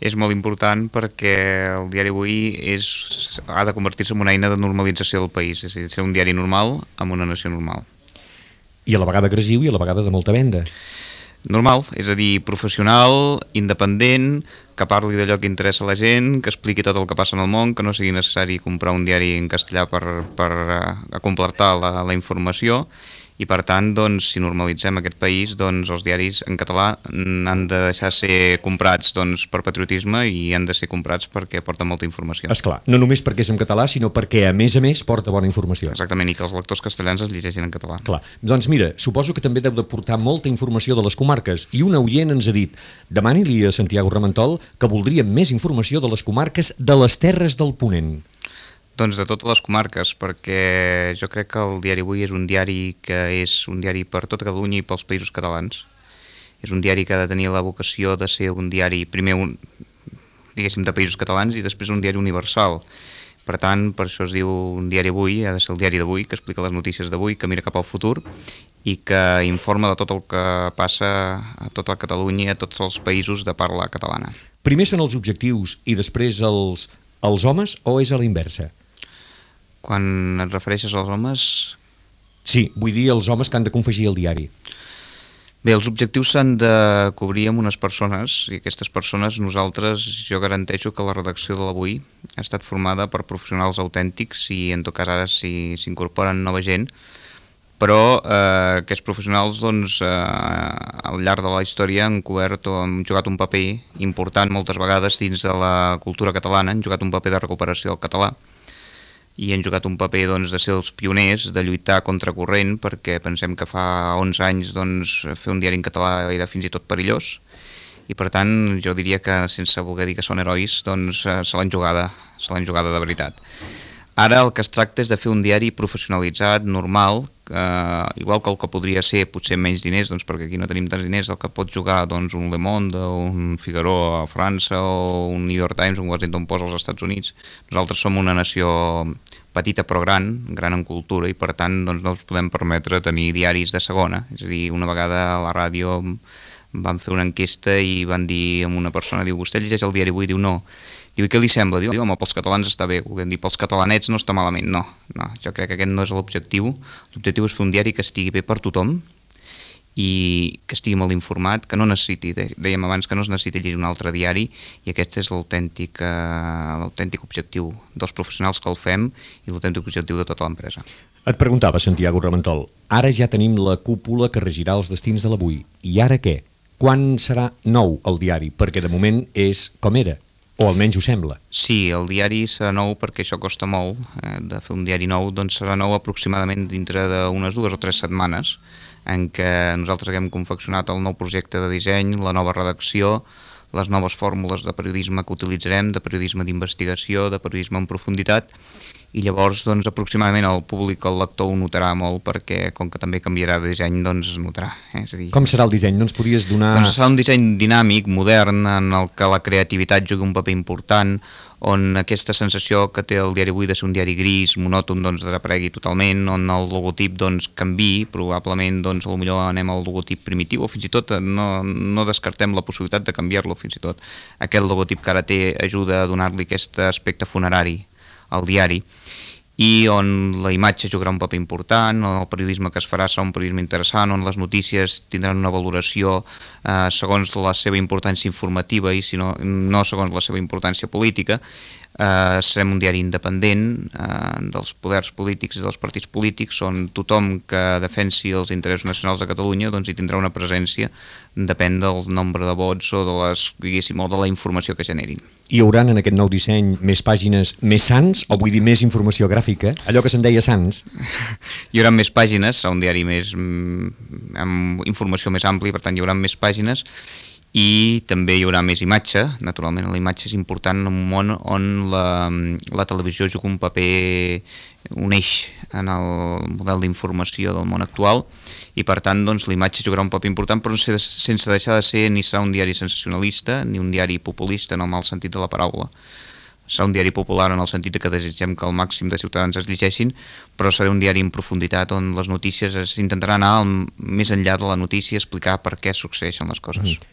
És molt important perquè el diari avui és, ha de convertir-se en una eina de normalització del país, és a dir, ser un diari normal amb una nació normal. I a la vegada agressiu i a la vegada de molta venda. Normal, és a dir, professional, independent, que parli d'allò que interessa a la gent, que expliqui tot el que passa en el món, que no sigui necessari comprar un diari en castellà per, per eh, completar la, la informació i per tant, doncs, si normalitzem aquest país, doncs els diaris en català han de deixar ser comprats doncs, per patriotisme i han de ser comprats perquè porten molta informació. És clar, no només perquè és en català, sinó perquè a més a més porta bona informació. Exactament, i que els lectors castellans es llegeixin en català. Clar, doncs mira, suposo que també deu de portar molta informació de les comarques i un oient ens ha dit, demani-li a Santiago Ramentol que voldria més informació de les comarques de les Terres del Ponent. Doncs de totes les comarques, perquè jo crec que el diari Avui és un diari que és un diari per tota Catalunya i pels països catalans. És un diari que ha de tenir la vocació de ser un diari, primer un, diguéssim, de països catalans i després un diari universal. Per tant, per això es diu un diari avui, ha de ser el diari d'avui, que explica les notícies d'avui, que mira cap al futur i que informa de tot el que passa a tota Catalunya i a tots els països de parla catalana. Primer són els objectius i després els, els homes o és a la inversa? Quan et refereixes als homes... Sí, vull dir els homes que han de confegir el diari. Bé, els objectius s'han de cobrir amb unes persones i aquestes persones nosaltres, jo garanteixo que la redacció de l'avui ha estat formada per professionals autèntics i en tot cas ara s'incorporen nova gent, però eh, aquests professionals doncs, eh, al llarg de la història han cobert o han jugat un paper important moltes vegades dins de la cultura catalana, han jugat un paper de recuperació del català, i han jugat un paper doncs, de ser els pioners, de lluitar contra corrent, perquè pensem que fa 11 anys doncs, fer un diari en català era fins i tot perillós, i per tant jo diria que sense voler dir que són herois, doncs eh, se l'han jugada, se l'han jugada de veritat. Ara el que es tracta és de fer un diari professionalitzat, normal, eh, igual que el que podria ser potser menys diners, doncs perquè aquí no tenim tants diners, el que pot jugar doncs, un Le Monde, un Figaro a França, o un New York Times, un Washington Post als Estats Units. Nosaltres som una nació petita però gran, gran en cultura, i per tant doncs, no ens podem permetre tenir diaris de segona. És a dir, una vegada a la ràdio van fer una enquesta i van dir a una persona, diu, vostè llegeix el diari avui? Diu, no. Diu, què li sembla? Diu, home, pels catalans està bé, volem dir, pels catalanets no està malament. No, no, jo crec que aquest no és l'objectiu. L'objectiu és fer un diari que estigui bé per tothom, i que estigui molt informat, que no necessiti, dèiem abans que no es necessiti llegir un altre diari i aquest és uh, l'autèntic objectiu dels professionals que el fem i l'autèntic objectiu de tota l'empresa. Et preguntava, Santiago Ramentol, ara ja tenim la cúpula que regirà els destins de l'avui. I ara què? Quan serà nou el diari? Perquè de moment és com era, o almenys ho sembla. Sí, el diari serà nou perquè això costa molt, eh, de fer un diari nou, doncs serà nou aproximadament dintre d'unes dues o tres setmanes, en què nosaltres haguem confeccionat el nou projecte de disseny, la nova redacció, les noves fórmules de periodisme que utilitzarem, de periodisme d'investigació, de periodisme en profunditat, i llavors doncs, aproximadament el públic, el lector ho notarà molt perquè com que també canviarà de disseny doncs es notarà. Eh? És a dir, com serà el disseny? No ens podries donar... Doncs serà un disseny dinàmic, modern, en el que la creativitat jugui un paper important, on aquesta sensació que té el diari avui de ser un diari gris, monòton, doncs desaparegui totalment, on el logotip doncs canvi, probablement doncs potser anem al logotip primitiu o fins i tot no, no descartem la possibilitat de canviar-lo fins i tot. Aquest logotip que ara té ajuda a donar-li aquest aspecte funerari al diari i on la imatge jugarà un paper important, on el periodisme que es farà serà un periodisme interessant, on les notícies tindran una valoració eh, segons la seva importància informativa i si no, no segons la seva importància política, eh, serem un diari independent eh, dels poders polítics i dels partits polítics on tothom que defensi els interessos nacionals de Catalunya doncs hi tindrà una presència depèn del nombre de vots o de, les, o de la informació que generin. Hi haurà en aquest nou disseny més pàgines més sans, o vull dir més informació gràfica, allò que se'n deia sans? hi haurà més pàgines, serà un diari més, mm, amb informació més ampli, per tant hi haurà més pàgines, i també hi haurà més imatge, naturalment la imatge és important en un món on la, la televisió juga un paper, un eix en el model d'informació del món actual i per tant doncs, la imatge jugarà un paper important però sense deixar de ser ni serà un diari sensacionalista ni un diari populista en el mal sentit de la paraula serà un diari popular en el sentit que desitgem que el màxim de ciutadans es llegeixin, però serà un diari en profunditat on les notícies s'intentaran anar més enllà de la notícia, explicar per què succeeixen les coses. Mm.